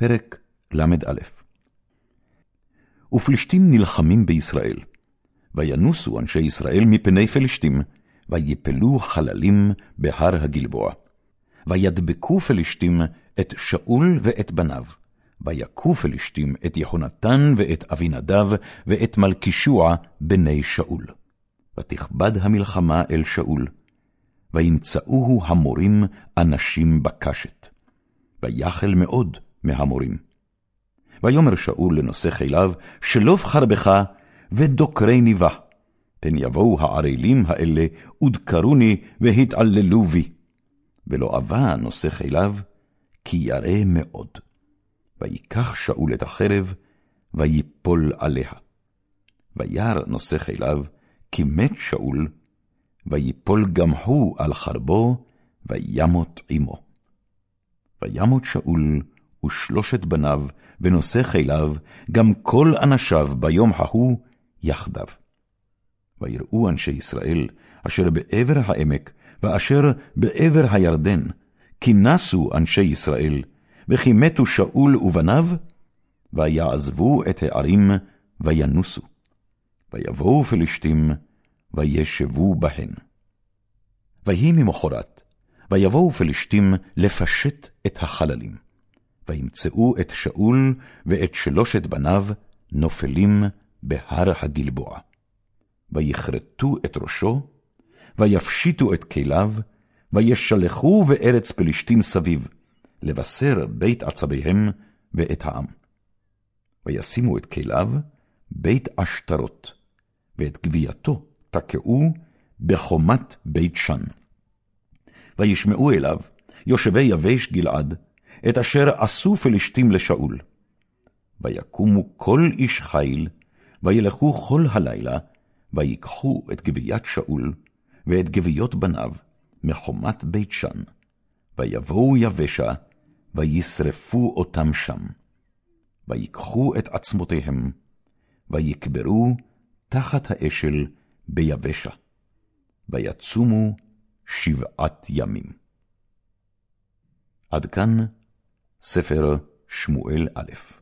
פרק ל"א ופלישתים נלחמים בישראל. וינוסו אנשי ישראל מפני פלישתים, ויפלו חללים בהר הגלבוע. וידבקו פלישתים את שאול ואת בניו. ויכו פלישתים את יחונתן ואת אבינדב ואת מלכישוע בני שאול. ותכבד המלחמה אל שאול. וימצאוהו המורים אנשים בקשת. ויחל מאוד מהמורים. ויאמר שאול לנושא חיליו, שלוף חרבך ודוקרני בה. פן יבואו הערלים האלה, ודקרוני והתעללו בי. ולא אבה נושא חיליו, כי ירא מאוד. ויקח שאול את החרב, ויפול עליה. וירא נושא חיליו, כי מת שאול, ויפול גם הוא על חרבו, וימות עמו. וימות שאול ושלושת בניו, ונושא חיליו, גם כל אנשיו ביום ההוא יחדיו. ויראו אנשי ישראל, אשר בעבר העמק, ואשר בעבר הירדן, כי נסו אנשי ישראל, וכי מתו שאול ובניו, ויעזבו את הערים, וינוסו. ויבואו פלישתים, וישבו בהן. ויהי ממחרת, ויבואו פלישתים לפשט את החללים. וימצאו את שאול ואת שלושת בניו נופלים בהר הגלבוע. ויכרתו את ראשו, ויפשיטו את כליו, וישלחו בארץ פלישתים סביב, לבשר בית עצביהם ואת העם. וישימו את כליו בית עשתרות, ואת גבייתו תקעו בחומת בית שן. וישמעו אליו יושבי יבש גלעד, את אשר עשו פלישתים לשאול. ויקומו כל איש חיל, וילכו כל הלילה, ויקחו את גביית שאול, ואת גביות בניו, מחומת בית שן, ויבואו יבשה, וישרפו אותם שם. ויקחו את עצמותיהם, ויקברו תחת האשל ביבשה. ויצומו שבעת ימים. עד כאן ספר שמואל א'.